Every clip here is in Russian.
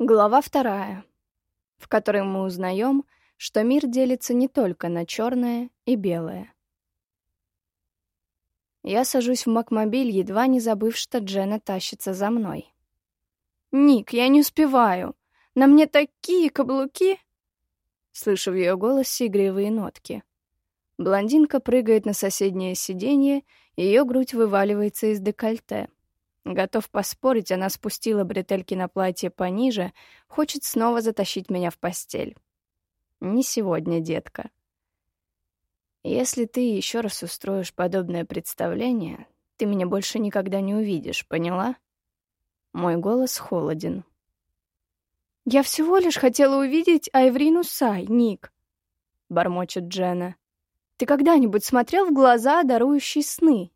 Глава вторая, в которой мы узнаем, что мир делится не только на черное и белое. Я сажусь в Макмобиль, едва не забыв, что Джена тащится за мной. «Ник, я не успеваю! На мне такие каблуки!» Слышу в ее голосе игривые нотки. Блондинка прыгает на соседнее сиденье, ее грудь вываливается из декольте. Готов поспорить, она спустила бретельки на платье пониже, хочет снова затащить меня в постель. Не сегодня, детка. Если ты еще раз устроишь подобное представление, ты меня больше никогда не увидишь, поняла? Мой голос холоден. «Я всего лишь хотела увидеть Айврину Сай, Ник», — бормочет Джена. «Ты когда-нибудь смотрел в глаза, дарующие сны?»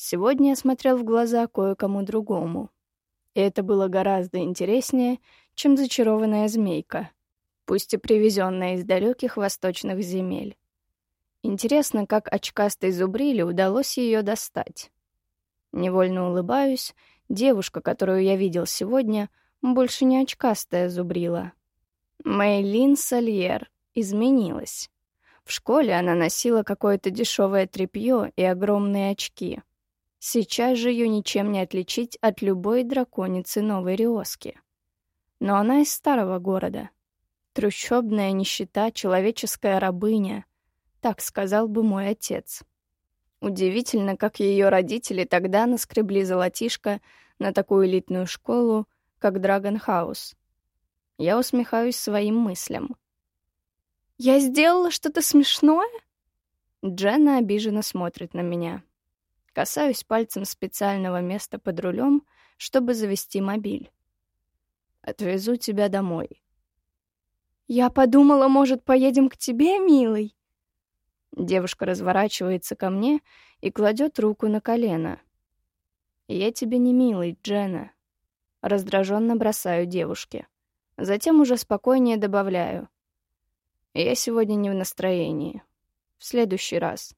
Сегодня я смотрел в глаза кое-кому другому. И это было гораздо интереснее, чем зачарованная змейка, пусть и привезенная из далеких восточных земель. Интересно, как очкастой зубрили удалось ее достать. Невольно улыбаюсь, девушка, которую я видел сегодня, больше не очкастая зубрила. Мэйлин Сальер изменилась. В школе она носила какое-то дешевое тряпье и огромные очки. Сейчас же ее ничем не отличить от любой драконицы Новой Риоски. Но она из старого города. Трущобная нищета, человеческая рабыня. Так сказал бы мой отец. Удивительно, как ее родители тогда наскребли золотишко на такую элитную школу, как Драгон Хаус. Я усмехаюсь своим мыслям. «Я сделала что-то смешное?» Дженна обиженно смотрит на меня. Касаюсь пальцем специального места под рулем, чтобы завести мобиль. Отвезу тебя домой. Я подумала, может, поедем к тебе, милый? Девушка разворачивается ко мне и кладет руку на колено. Я тебе не милый, Джена. Раздраженно бросаю девушке. Затем уже спокойнее добавляю. Я сегодня не в настроении. В следующий раз.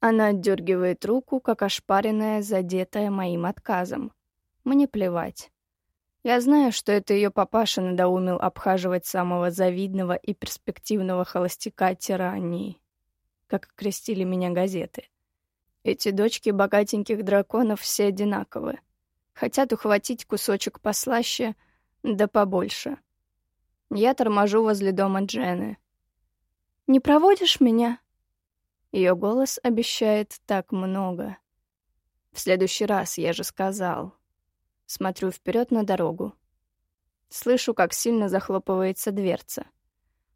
Она отдергивает руку, как ошпаренная, задетая моим отказом. Мне плевать. Я знаю, что это ее папаша надоумил обхаживать самого завидного и перспективного холостяка тирании, как крестили меня газеты. Эти дочки богатеньких драконов все одинаковы. Хотят ухватить кусочек послаще, да побольше. Я торможу возле дома Джены. «Не проводишь меня?» Ее голос обещает так много. В следующий раз, я же сказал. Смотрю вперед на дорогу. Слышу, как сильно захлопывается дверца.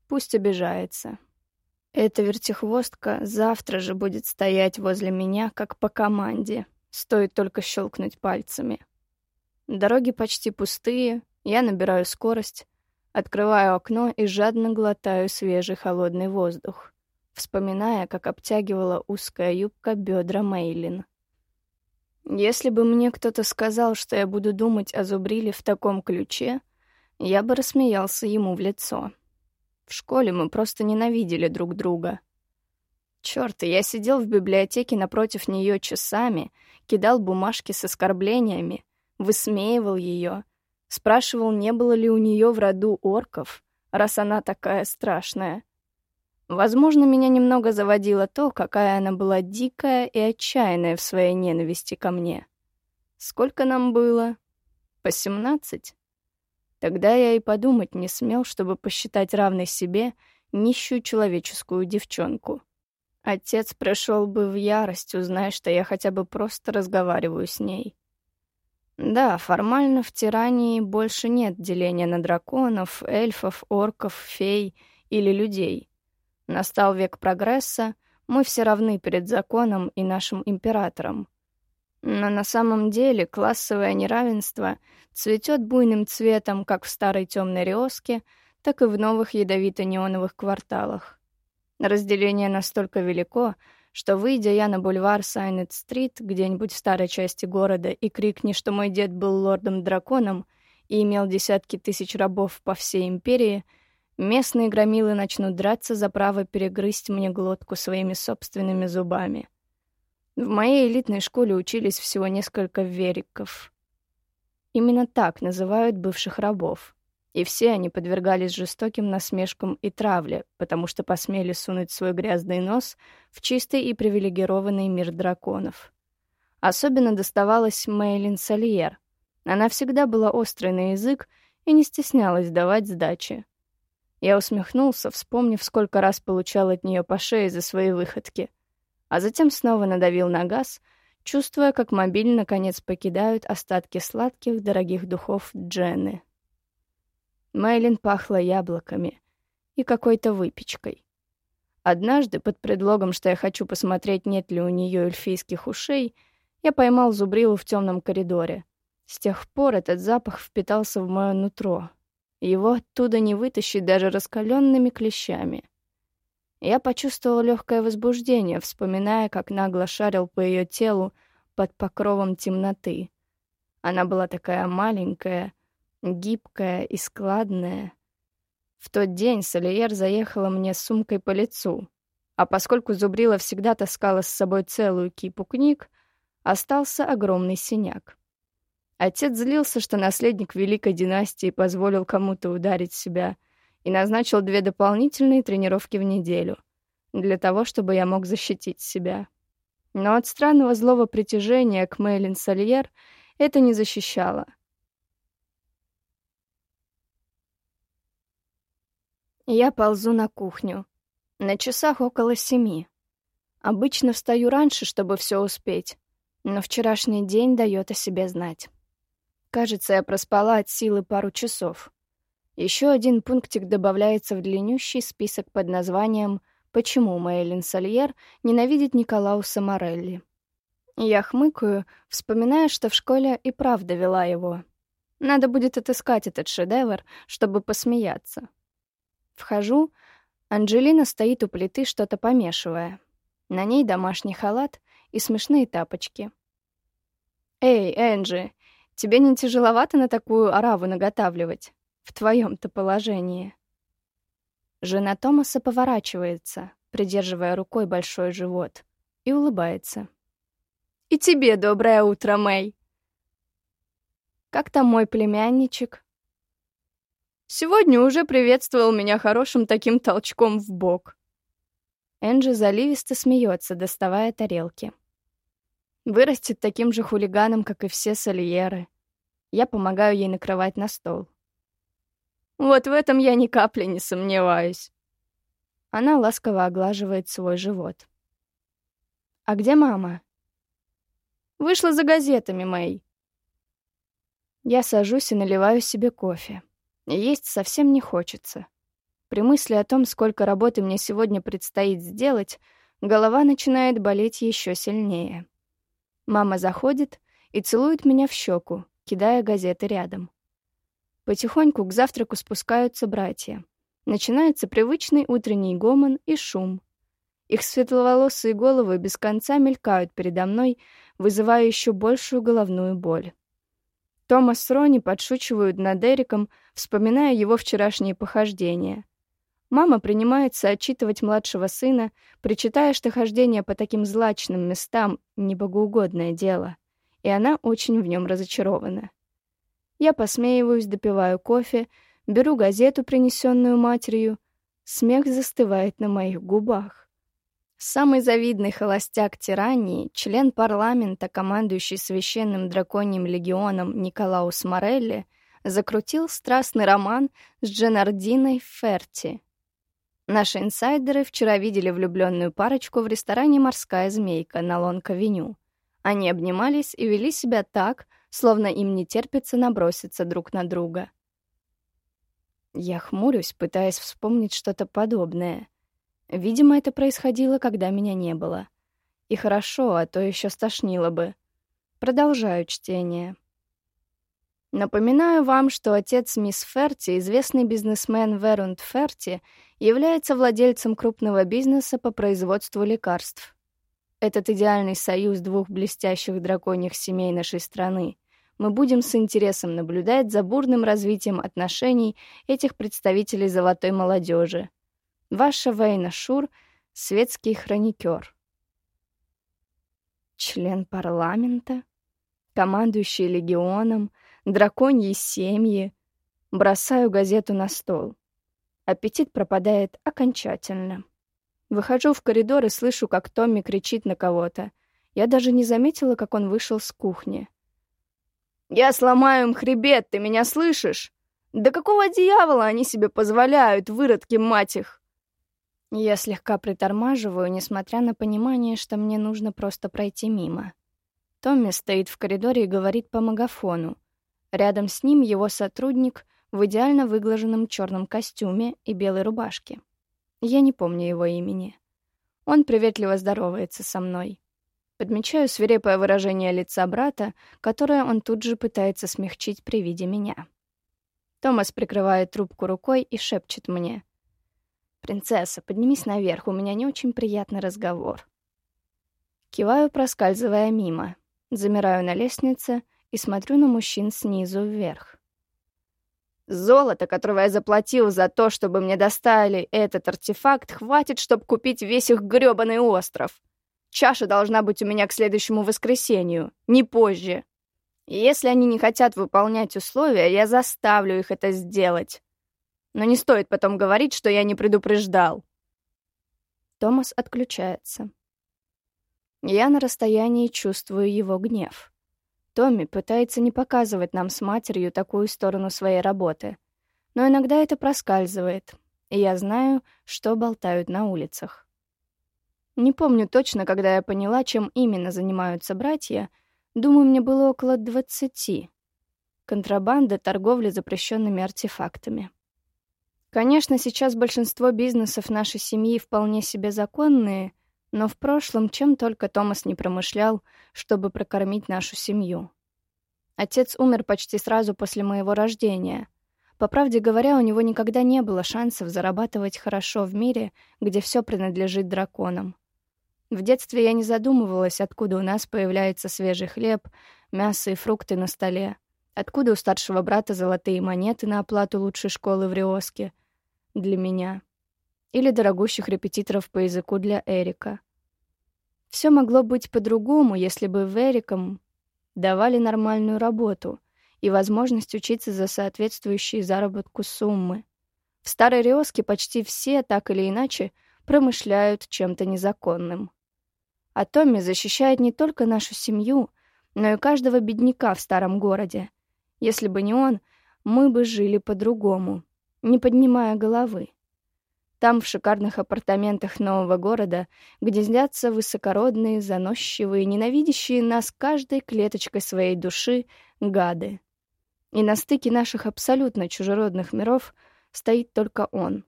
Пусть обижается. Эта вертихвостка завтра же будет стоять возле меня, как по команде. Стоит только щелкнуть пальцами. Дороги почти пустые, я набираю скорость, открываю окно и жадно глотаю свежий холодный воздух вспоминая, как обтягивала узкая юбка бедра Мейлин. Если бы мне кто-то сказал, что я буду думать о Зубриле в таком ключе, я бы рассмеялся ему в лицо. В школе мы просто ненавидели друг друга. Чёрт, я сидел в библиотеке напротив нее часами, кидал бумажки с оскорблениями, высмеивал ее, спрашивал, не было ли у нее в роду орков, раз она такая страшная. Возможно, меня немного заводило то, какая она была дикая и отчаянная в своей ненависти ко мне. Сколько нам было? По семнадцать? Тогда я и подумать не смел, чтобы посчитать равной себе нищую человеческую девчонку. Отец пришел бы в ярость, узная, что я хотя бы просто разговариваю с ней. Да, формально в тирании больше нет деления на драконов, эльфов, орков, фей или людей — Настал век прогресса, мы все равны перед законом и нашим императором. Но на самом деле классовое неравенство цветет буйным цветом как в старой темной Риоске, так и в новых ядовито-неоновых кварталах. Разделение настолько велико, что, выйдя я на бульвар Сайнет-стрит, где-нибудь в старой части города, и крикни, что мой дед был лордом-драконом и имел десятки тысяч рабов по всей империи — Местные громилы начнут драться за право перегрызть мне глотку своими собственными зубами. В моей элитной школе учились всего несколько вериков. Именно так называют бывших рабов. И все они подвергались жестоким насмешкам и травле, потому что посмели сунуть свой грязный нос в чистый и привилегированный мир драконов. Особенно доставалось Мейлин Сальер. Она всегда была острой на язык и не стеснялась давать сдачи. Я усмехнулся, вспомнив, сколько раз получал от нее по шее за свои выходки, а затем снова надавил на газ, чувствуя, как мобиль наконец покидают остатки сладких дорогих духов Дженны. Мэйлин пахла яблоками и какой-то выпечкой. Однажды, под предлогом, что я хочу посмотреть, нет ли у нее эльфийских ушей, я поймал зубрилу в темном коридоре. С тех пор этот запах впитался в мое нутро, его оттуда не вытащить даже раскаленными клещами. Я почувствовал легкое возбуждение, вспоминая, как нагло шарил по ее телу под покровом темноты. Она была такая маленькая, гибкая и складная. В тот день Сальер заехала мне с сумкой по лицу, а поскольку Зубрила всегда таскала с собой целую кипу книг, остался огромный синяк. Отец злился, что наследник великой династии позволил кому-то ударить себя и назначил две дополнительные тренировки в неделю для того, чтобы я мог защитить себя. Но от странного злого притяжения к Мэйлин Сальер это не защищало. Я ползу на кухню. На часах около семи. Обычно встаю раньше, чтобы все успеть, но вчерашний день дает о себе знать. Кажется, я проспала от силы пару часов. Еще один пунктик добавляется в длиннющий список под названием «Почему Мэйлин Сальер ненавидит Николауса Морелли?». Я хмыкаю, вспоминая, что в школе и правда вела его. Надо будет отыскать этот шедевр, чтобы посмеяться. Вхожу, Анджелина стоит у плиты, что-то помешивая. На ней домашний халат и смешные тапочки. «Эй, Энджи, Тебе не тяжеловато на такую ораву наготавливать? В твоем-то положении. Жена Томаса поворачивается, придерживая рукой большой живот, и улыбается. «И тебе доброе утро, Мэй!» «Как там мой племянничек?» «Сегодня уже приветствовал меня хорошим таким толчком в бок». Энджи заливисто смеется, доставая тарелки. Вырастет таким же хулиганом, как и все сольеры. Я помогаю ей накрывать на стол. Вот в этом я ни капли не сомневаюсь. Она ласково оглаживает свой живот. «А где мама?» «Вышла за газетами, Мэй». Я сажусь и наливаю себе кофе. Есть совсем не хочется. При мысли о том, сколько работы мне сегодня предстоит сделать, голова начинает болеть еще сильнее. Мама заходит и целует меня в щеку, кидая газеты рядом. Потихоньку к завтраку спускаются братья. Начинается привычный утренний гомон и шум. Их светловолосые головы без конца мелькают передо мной, вызывая еще большую головную боль. Томас с Рони подшучивают над Эриком, вспоминая его вчерашние похождения. Мама принимается отчитывать младшего сына, причитая, что хождение по таким злачным местам — небогоугодное дело, и она очень в нем разочарована. Я посмеиваюсь, допиваю кофе, беру газету, принесенную матерью. Смех застывает на моих губах. Самый завидный холостяк тирании, член парламента, командующий священным драконьим легионом Николаус Морелли, закрутил страстный роман с Дженардиной Ферти, Наши инсайдеры вчера видели влюбленную парочку в ресторане «Морская змейка» на Лонг-авеню. Они обнимались и вели себя так, словно им не терпится наброситься друг на друга. Я хмурюсь, пытаясь вспомнить что-то подобное. Видимо, это происходило, когда меня не было. И хорошо, а то еще стошнило бы. Продолжаю чтение. Напоминаю вам, что отец мисс Ферти, известный бизнесмен Верунд Ферти, является владельцем крупного бизнеса по производству лекарств. Этот идеальный союз двух блестящих драконьих семей нашей страны. Мы будем с интересом наблюдать за бурным развитием отношений этих представителей золотой молодежи. Ваша Вейна Шур, светский хроникер. Член парламента, командующий легионом, драконьи семьи. Бросаю газету на стол. Аппетит пропадает окончательно. Выхожу в коридор и слышу, как Томми кричит на кого-то. Я даже не заметила, как он вышел с кухни. «Я сломаю им хребет, ты меня слышишь? Да какого дьявола они себе позволяют, выродки, мать их!» Я слегка притормаживаю, несмотря на понимание, что мне нужно просто пройти мимо. Томми стоит в коридоре и говорит по магафону. Рядом с ним его сотрудник в идеально выглаженном черном костюме и белой рубашке. Я не помню его имени. Он приветливо здоровается со мной. Подмечаю свирепое выражение лица брата, которое он тут же пытается смягчить при виде меня. Томас прикрывает трубку рукой и шепчет мне. «Принцесса, поднимись наверх, у меня не очень приятный разговор». Киваю, проскальзывая мимо. Замираю на лестнице и смотрю на мужчин снизу вверх. Золото, которое я заплатил за то, чтобы мне достали этот артефакт, хватит, чтобы купить весь их грёбаный остров. Чаша должна быть у меня к следующему воскресенью, не позже. Если они не хотят выполнять условия, я заставлю их это сделать. Но не стоит потом говорить, что я не предупреждал. Томас отключается. Я на расстоянии чувствую его гнев. Томми пытается не показывать нам с матерью такую сторону своей работы. Но иногда это проскальзывает, и я знаю, что болтают на улицах. Не помню точно, когда я поняла, чем именно занимаются братья. Думаю, мне было около двадцати. Контрабанда, торговля запрещенными артефактами. Конечно, сейчас большинство бизнесов нашей семьи вполне себе законные — но в прошлом чем только Томас не промышлял, чтобы прокормить нашу семью. Отец умер почти сразу после моего рождения. По правде говоря, у него никогда не было шансов зарабатывать хорошо в мире, где все принадлежит драконам. В детстве я не задумывалась, откуда у нас появляется свежий хлеб, мясо и фрукты на столе, откуда у старшего брата золотые монеты на оплату лучшей школы в Риоске для меня или дорогущих репетиторов по языку для Эрика. Все могло быть по-другому, если бы в Эриком давали нормальную работу и возможность учиться за соответствующие заработку суммы. В Старой Риоске почти все, так или иначе, промышляют чем-то незаконным. А Томми защищает не только нашу семью, но и каждого бедняка в старом городе. Если бы не он, мы бы жили по-другому, не поднимая головы. Там, в шикарных апартаментах нового города, гнездятся высокородные, заносчивые, ненавидящие нас каждой клеточкой своей души гады. И на стыке наших абсолютно чужеродных миров стоит только он,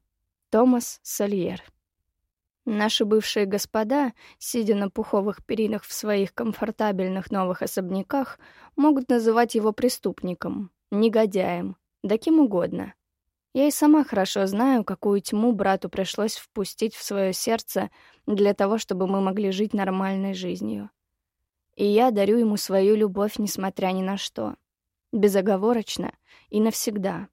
Томас Сольер. Наши бывшие господа, сидя на пуховых перинах в своих комфортабельных новых особняках, могут называть его преступником, негодяем, да кем угодно — я и сама хорошо знаю, какую тьму брату пришлось впустить в свое сердце для того, чтобы мы могли жить нормальной жизнью. И я дарю ему свою любовь, несмотря ни на что. Безоговорочно и навсегда.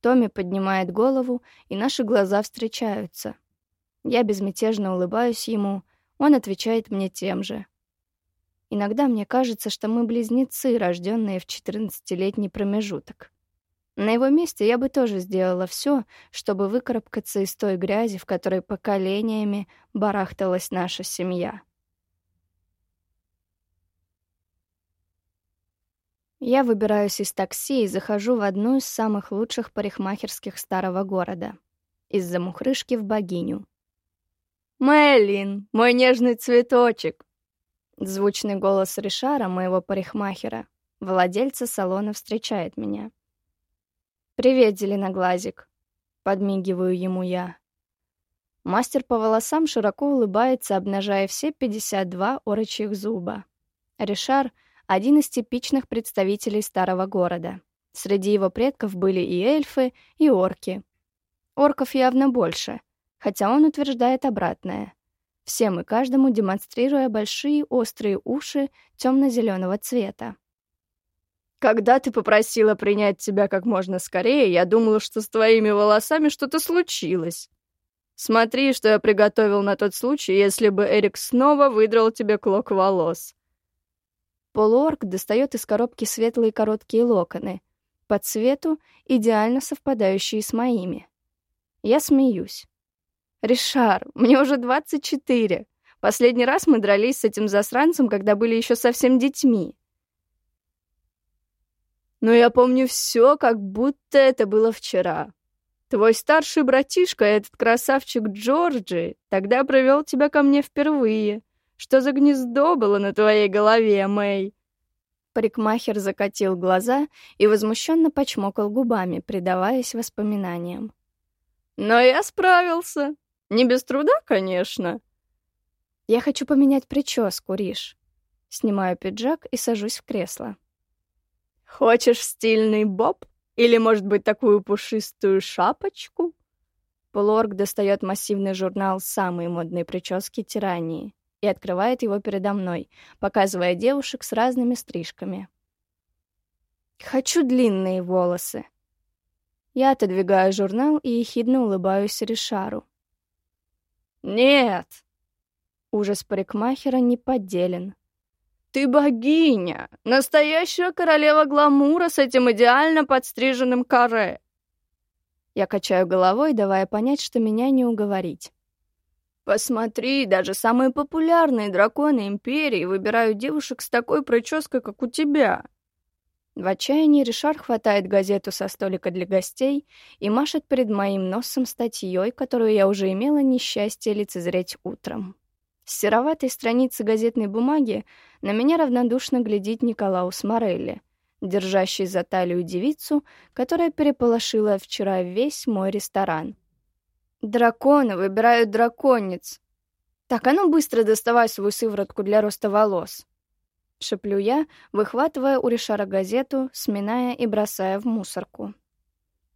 Томми поднимает голову, и наши глаза встречаются. Я безмятежно улыбаюсь ему, он отвечает мне тем же. Иногда мне кажется, что мы близнецы, рожденные в 14-летний промежуток. На его месте я бы тоже сделала все, чтобы выкарабкаться из той грязи, в которой поколениями барахталась наша семья. Я выбираюсь из такси и захожу в одну из самых лучших парикмахерских старого города. Из-за мухрышки в богиню. «Мэллин, мой нежный цветочек!» Звучный голос Ришара, моего парикмахера, владельца салона, встречает меня. «Привет, зеленоглазик», — подмигиваю ему я. Мастер по волосам широко улыбается, обнажая все 52 орочьих зуба. Ришар — один из типичных представителей старого города. Среди его предков были и эльфы, и орки. Орков явно больше, хотя он утверждает обратное. Всем и каждому демонстрируя большие острые уши темно-зеленого цвета. Когда ты попросила принять тебя как можно скорее, я думала, что с твоими волосами что-то случилось. Смотри, что я приготовил на тот случай, если бы Эрик снова выдрал тебе клок волос. Полуорг достает из коробки светлые короткие локоны, по цвету идеально совпадающие с моими. Я смеюсь. «Ришар, мне уже 24. Последний раз мы дрались с этим засранцем, когда были еще совсем детьми. Но я помню все, как будто это было вчера. Твой старший братишка, этот красавчик Джорджи, тогда привел тебя ко мне впервые. Что за гнездо было на твоей голове, Мэй?» Парикмахер закатил глаза и возмущенно почмокал губами, предаваясь воспоминаниям. «Но я справился. Не без труда, конечно». «Я хочу поменять прическу, Риш». Снимаю пиджак и сажусь в кресло. «Хочешь стильный боб? Или, может быть, такую пушистую шапочку?» Полуорг достает массивный журнал «Самые модные прически тирании» и открывает его передо мной, показывая девушек с разными стрижками. «Хочу длинные волосы». Я отодвигаю журнал и ехидно улыбаюсь Ришару. «Нет!» Ужас парикмахера не поделен. «Ты богиня! Настоящая королева гламура с этим идеально подстриженным каре!» Я качаю головой, давая понять, что меня не уговорить. Посмотри, даже самые популярные драконы Империи выбирают девушек с такой прической, как у тебя. В отчаянии Ришар хватает газету со столика для гостей и машет перед моим носом статьей, которую я уже имела несчастье лицезреть утром. С сероватой страницы газетной бумаги на меня равнодушно глядит Николаус Морелли, держащий за талию девицу, которая переполошила вчера весь мой ресторан — Драконы выбирают драконниц. Так, а ну быстро доставай свою сыворотку для роста волос. Шеплю я, выхватывая у Ришара газету, сминая и бросая в мусорку.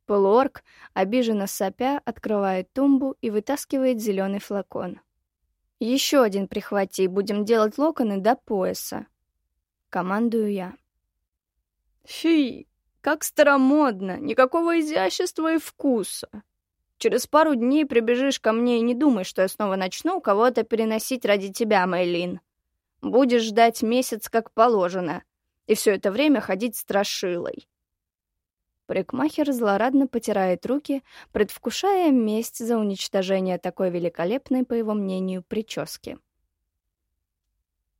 Полуорг, обиженно сопя, открывает тумбу и вытаскивает зеленый флакон. Еще один прихвати, будем делать локоны до пояса. Командую я. Фи, как старомодно, никакого изящества и вкуса. Через пару дней прибежишь ко мне и не думай, что я снова начну кого-то переносить ради тебя, Мэйлин. Будешь ждать месяц, как положено, и все это время ходить страшилой. Парикмахер злорадно потирает руки, предвкушая месть за уничтожение такой великолепной, по его мнению, прически.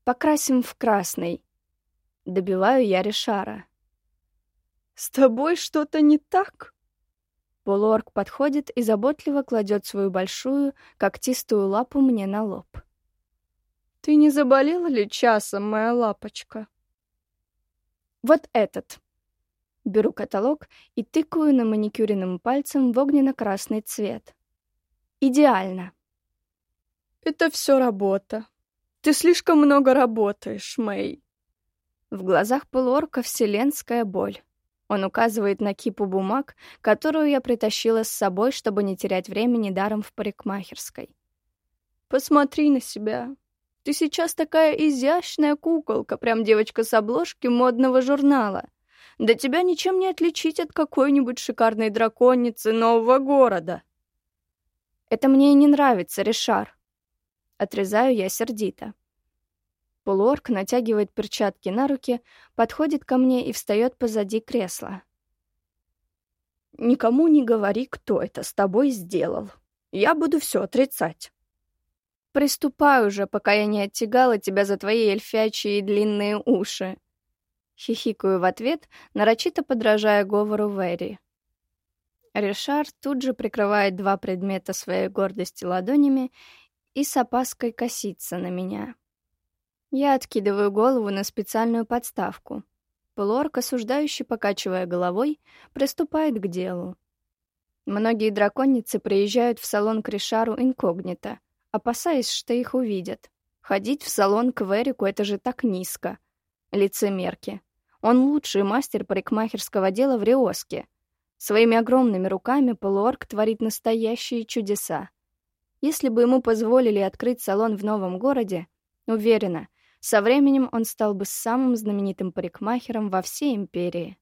«Покрасим в красный», — добиваю я Ришара. «С тобой что-то не так?» Полуорг подходит и заботливо кладет свою большую, когтистую лапу мне на лоб. «Ты не заболела ли часом, моя лапочка?» «Вот этот». Беру каталог и тыкаю на маникюренным пальцем в огненно-красный цвет. «Идеально». «Это все работа. Ты слишком много работаешь, Мэй». В глазах полуорка вселенская боль. Он указывает на кипу бумаг, которую я притащила с собой, чтобы не терять времени даром в парикмахерской. «Посмотри на себя. Ты сейчас такая изящная куколка, прям девочка с обложки модного журнала. Да тебя ничем не отличить от какой-нибудь шикарной драконицы нового города». «Это мне и не нравится, Ришар». Отрезаю я сердито. Полуорк натягивает перчатки на руки, подходит ко мне и встает позади кресла. «Никому не говори, кто это с тобой сделал. Я буду все отрицать». «Приступай уже, пока я не оттягала тебя за твои эльфячьи длинные уши». Хихикаю в ответ, нарочито подражая говору Вэри. Ришар тут же прикрывает два предмета своей гордости ладонями и с опаской косится на меня. Я откидываю голову на специальную подставку. Плорк, осуждающий, покачивая головой, приступает к делу. Многие драконицы приезжают в салон к Ришару инкогнито, опасаясь, что их увидят. Ходить в салон к Верику — это же так низко. Лицемерки. Он лучший мастер парикмахерского дела в Риоске. Своими огромными руками Полуорг творит настоящие чудеса. Если бы ему позволили открыть салон в новом городе, уверена, со временем он стал бы самым знаменитым парикмахером во всей империи.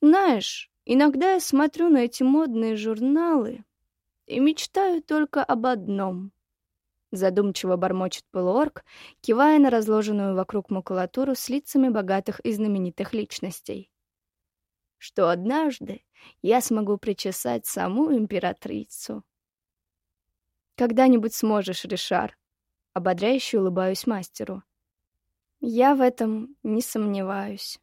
Знаешь, иногда я смотрю на эти модные журналы и мечтаю только об одном — Задумчиво бормочет полуорг, кивая на разложенную вокруг макулатуру с лицами богатых и знаменитых личностей. Что однажды я смогу причесать саму императрицу. Когда-нибудь сможешь, Ришар. Ободряюще улыбаюсь мастеру. Я в этом не сомневаюсь.